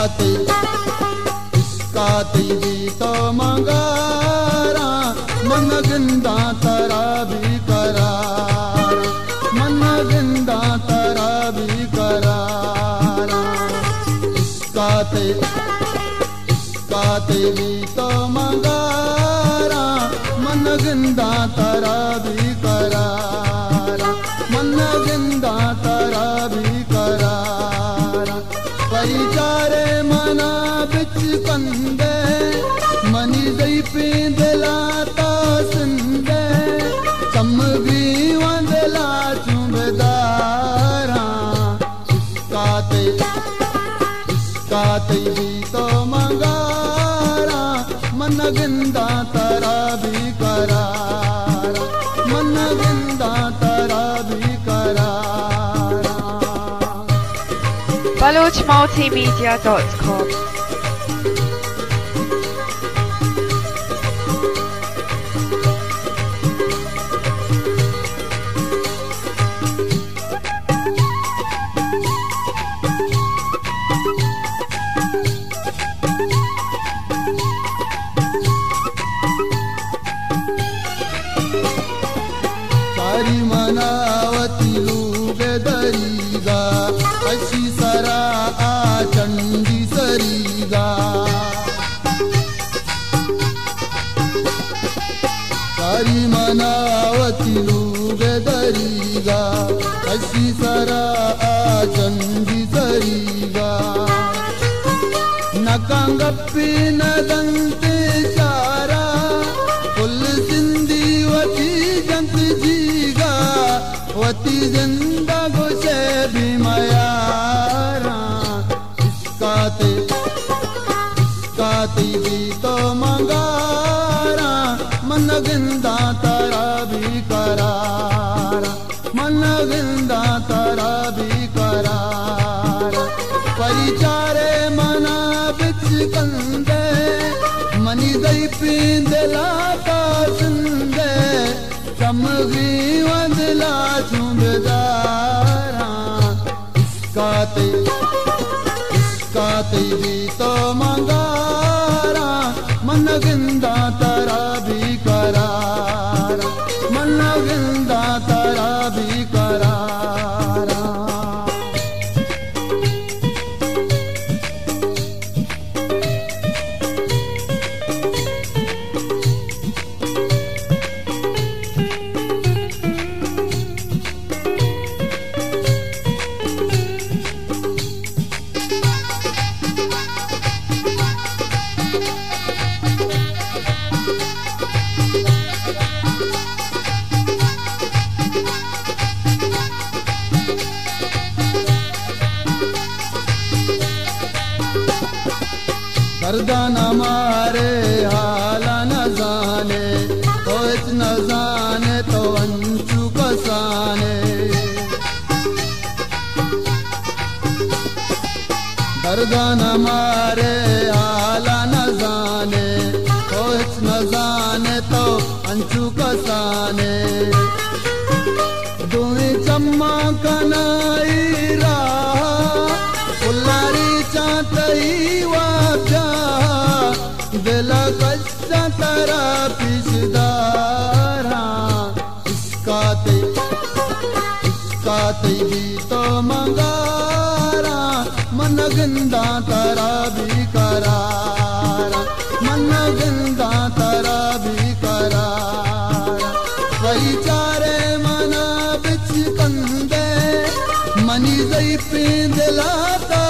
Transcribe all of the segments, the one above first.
iskaate iskaate gito mangara मन गिंदा तरा भी करारा मन गिंदा तरा भी करारा इस्काते इस्काते भी तो मंगारा मन गिंदा तरा भी मनी दई पिंदलाता सिंदे चमगी वंदला चुंबदारा इस्काते इस्काते भी तो मंगारा। मन गिंदा तरा भी भी करारा। BalochMultimedia.com சரிவா அசி சரா ಚಂದಿ ಸರಿವಾ ನಕಾಂಗಪ್ಪಿನದಂತೆ ಚಾರ ಫುಲ್ ಸಿಂಧಿ ವತಿ ಜಂತ ಜೀಗ ವತಿ ಜಂದ ಗೋಷೆ ಭೀಮಯಾರ ಇಸ್ಕಾತೆ ಇಸ್ಕಾತಿ ಗೀತೋ ಮಂಗಾರ ಮನಗಿಂದಾತ बिच कंदे मनी दई पिंदला का सिंदे चमगी वंदला चुंबदारा इस्काते इस्काते भी तो मंगारा मन गिंदा गर्दन मारे हाल न जाने तो न जाने तो अंचु कसाने गर्दन मारे हाल न जाने तो न जाने तो अंचु कसाने दोहे चम्मा राह भी तो मंगारा मन गिंदा तरा भी करारा मन गिंदा तरा भी करारा वही मना बिच मनी दई पिंदलाता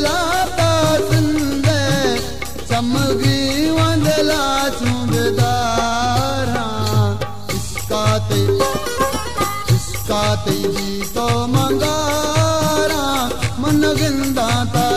पींदलाता सिंदे, चमगी वंदला चुंबदारा इसका ते इसका ते जी तो मंगारा मन गिंदा भी